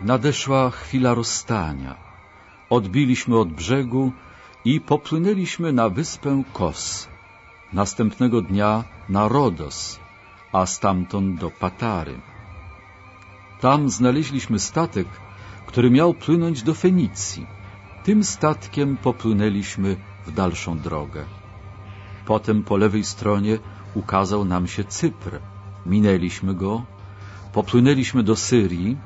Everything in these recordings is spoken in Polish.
Nadeszła chwila rozstania. Odbiliśmy od brzegu i popłynęliśmy na wyspę Kos. Następnego dnia na Rodos, a stamtąd do Patary. Tam znaleźliśmy statek, który miał płynąć do Fenicji. Tym statkiem popłynęliśmy w dalszą drogę. Potem po lewej stronie ukazał nam się Cypr. Minęliśmy go, popłynęliśmy do Syrii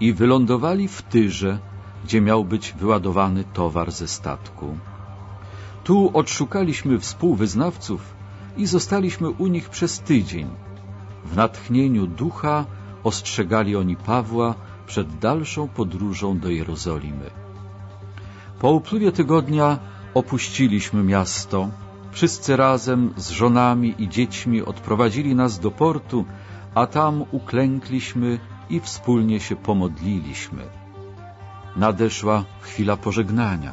i wylądowali w Tyrze, gdzie miał być wyładowany towar ze statku. Tu odszukaliśmy współwyznawców i zostaliśmy u nich przez tydzień. W natchnieniu ducha ostrzegali oni Pawła przed dalszą podróżą do Jerozolimy. Po upływie tygodnia opuściliśmy miasto. Wszyscy razem z żonami i dziećmi odprowadzili nas do portu, a tam uklękliśmy i wspólnie się pomodliliśmy. Nadeszła chwila pożegnania.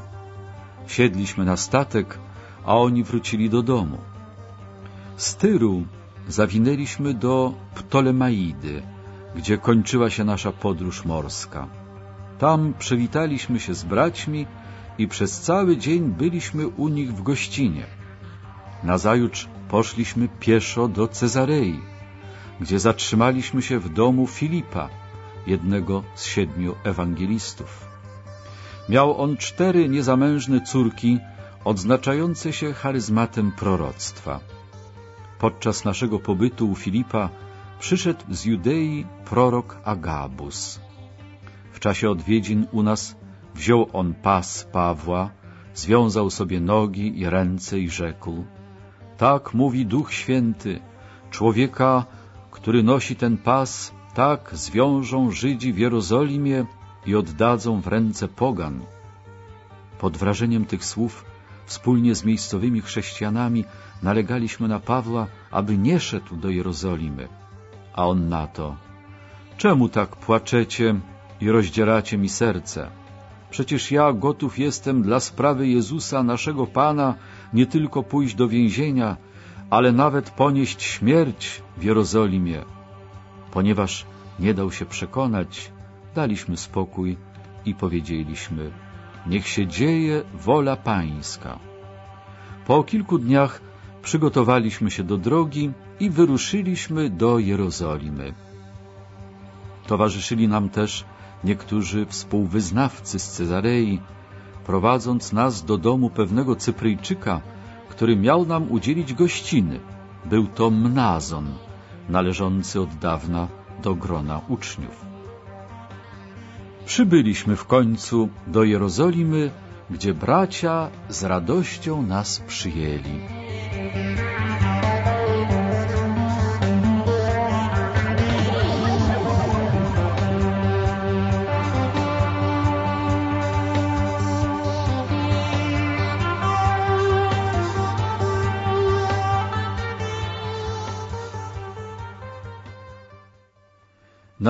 Siedliśmy na statek, a oni wrócili do domu. Z Tyru zawinęliśmy do Ptolemaidy, gdzie kończyła się nasza podróż morska. Tam przywitaliśmy się z braćmi i przez cały dzień byliśmy u nich w gościnie. Nazajutrz poszliśmy pieszo do Cezarei, gdzie zatrzymaliśmy się w domu Filipa, jednego z siedmiu ewangelistów. Miał on cztery niezamężne córki, odznaczające się charyzmatem proroctwa. Podczas naszego pobytu u Filipa przyszedł z Judei prorok Agabus. W czasie odwiedzin u nas wziął on pas Pawła, związał sobie nogi i ręce i rzekł Tak mówi Duch Święty, człowieka, który nosi ten pas, tak zwiążą Żydzi w Jerozolimie i oddadzą w ręce pogan. Pod wrażeniem tych słów wspólnie z miejscowymi chrześcijanami nalegaliśmy na Pawła, aby nie szedł do Jerozolimy. A on na to, czemu tak płaczecie i rozdzieracie mi serce? Przecież ja gotów jestem dla sprawy Jezusa, naszego Pana, nie tylko pójść do więzienia, ale nawet ponieść śmierć w Jerozolimie. Ponieważ nie dał się przekonać, daliśmy spokój i powiedzieliśmy, niech się dzieje wola Pańska. Po kilku dniach przygotowaliśmy się do drogi i wyruszyliśmy do Jerozolimy. Towarzyszyli nam też niektórzy współwyznawcy z Cezarei, prowadząc nas do domu pewnego Cypryjczyka, który miał nam udzielić gościny. Był to Mnazon, należący od dawna do grona uczniów. Przybyliśmy w końcu do Jerozolimy, gdzie bracia z radością nas przyjęli.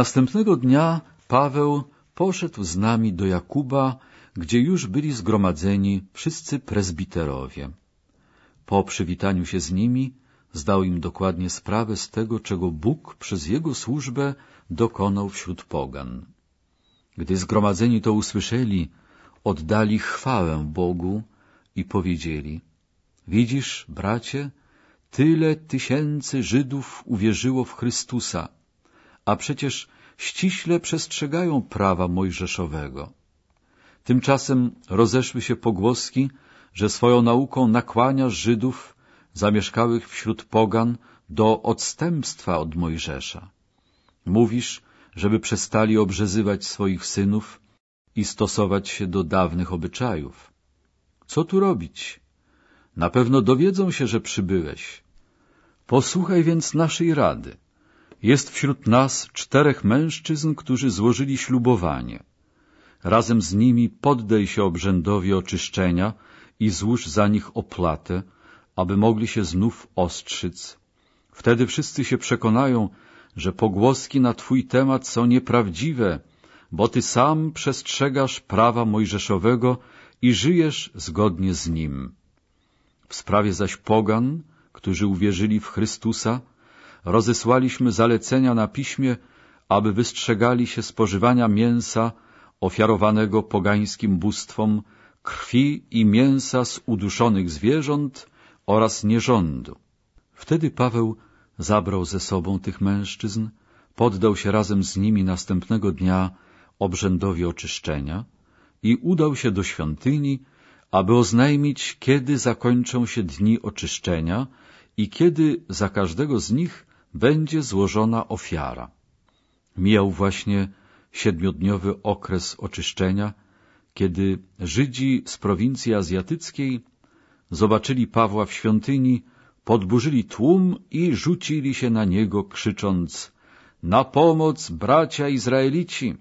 Następnego dnia Paweł poszedł z nami do Jakuba, gdzie już byli zgromadzeni wszyscy prezbiterowie. Po przywitaniu się z nimi zdał im dokładnie sprawę z tego, czego Bóg przez jego służbę dokonał wśród pogan. Gdy zgromadzeni to usłyszeli, oddali chwałę Bogu i powiedzieli — Widzisz, bracie, tyle tysięcy Żydów uwierzyło w Chrystusa, a przecież ściśle przestrzegają prawa mojżeszowego. Tymczasem rozeszły się pogłoski, że swoją nauką nakłania Żydów zamieszkałych wśród pogan do odstępstwa od Mojżesza. Mówisz, żeby przestali obrzezywać swoich synów i stosować się do dawnych obyczajów. Co tu robić? Na pewno dowiedzą się, że przybyłeś. Posłuchaj więc naszej rady. Jest wśród nas czterech mężczyzn, którzy złożyli ślubowanie. Razem z nimi poddaj się obrzędowi oczyszczenia i złóż za nich opłatę, aby mogli się znów ostrzyc. Wtedy wszyscy się przekonają, że pogłoski na Twój temat są nieprawdziwe, bo Ty sam przestrzegasz prawa mojżeszowego i żyjesz zgodnie z nim. W sprawie zaś pogan, którzy uwierzyli w Chrystusa, rozesłaliśmy zalecenia na piśmie, aby wystrzegali się spożywania mięsa ofiarowanego pogańskim bóstwom, krwi i mięsa z uduszonych zwierząt oraz nierządu. Wtedy Paweł zabrał ze sobą tych mężczyzn, poddał się razem z nimi następnego dnia obrzędowi oczyszczenia i udał się do świątyni, aby oznajmić, kiedy zakończą się dni oczyszczenia i kiedy za każdego z nich będzie złożona ofiara. Mijał właśnie siedmiodniowy okres oczyszczenia, kiedy Żydzi z prowincji azjatyckiej zobaczyli Pawła w świątyni, podburzyli tłum i rzucili się na niego, krzycząc Na pomoc, bracia Izraelici!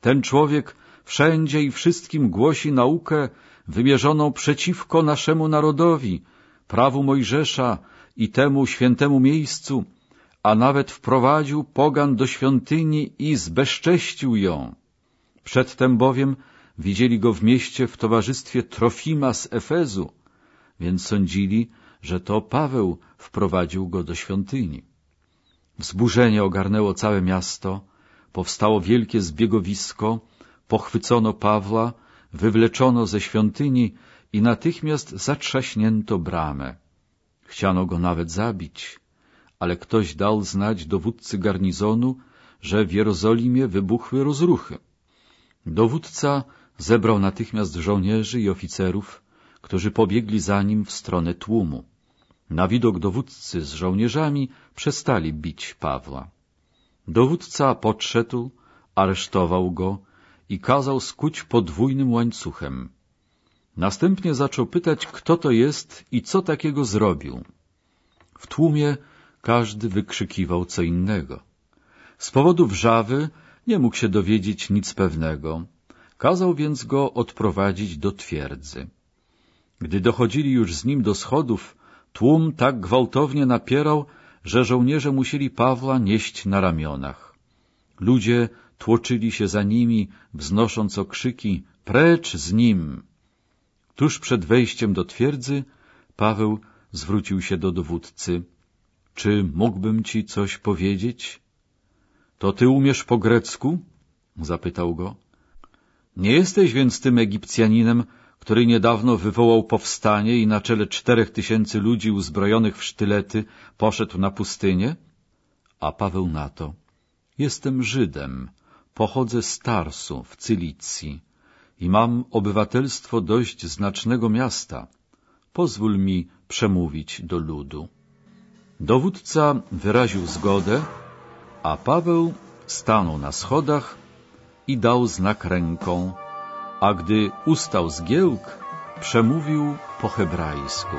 Ten człowiek wszędzie i wszystkim głosi naukę wymierzoną przeciwko naszemu narodowi, prawu Mojżesza i temu świętemu miejscu, a nawet wprowadził pogan do świątyni i zbezcześcił ją. Przedtem bowiem widzieli go w mieście w towarzystwie Trofima z Efezu, więc sądzili, że to Paweł wprowadził go do świątyni. Wzburzenie ogarnęło całe miasto, powstało wielkie zbiegowisko, pochwycono Pawła, wywleczono ze świątyni i natychmiast zatrzaśnięto bramę. Chciano go nawet zabić, ale ktoś dał znać dowódcy garnizonu, że w Jerozolimie wybuchły rozruchy. Dowódca zebrał natychmiast żołnierzy i oficerów, którzy pobiegli za nim w stronę tłumu. Na widok dowódcy z żołnierzami przestali bić Pawła. Dowódca podszedł, aresztował go i kazał skuć podwójnym łańcuchem. Następnie zaczął pytać, kto to jest i co takiego zrobił. W tłumie każdy wykrzykiwał co innego. Z powodu wrzawy nie mógł się dowiedzieć nic pewnego. Kazał więc go odprowadzić do twierdzy. Gdy dochodzili już z nim do schodów, tłum tak gwałtownie napierał, że żołnierze musieli Pawła nieść na ramionach. Ludzie tłoczyli się za nimi, wznosząc okrzyki — precz z nim! Tuż przed wejściem do twierdzy Paweł zwrócił się do dowódcy. — Czy mógłbym ci coś powiedzieć? — To ty umiesz po grecku? — zapytał go. — Nie jesteś więc tym Egipcjaninem, który niedawno wywołał powstanie i na czele czterech tysięcy ludzi uzbrojonych w sztylety poszedł na pustynię? A Paweł na to. Jestem Żydem, pochodzę z Tarsu w Cylicji i mam obywatelstwo dość znacznego miasta. Pozwól mi przemówić do ludu. Dowódca wyraził zgodę, a Paweł stanął na schodach i dał znak ręką, a gdy ustał zgiełk, przemówił po hebrajsku.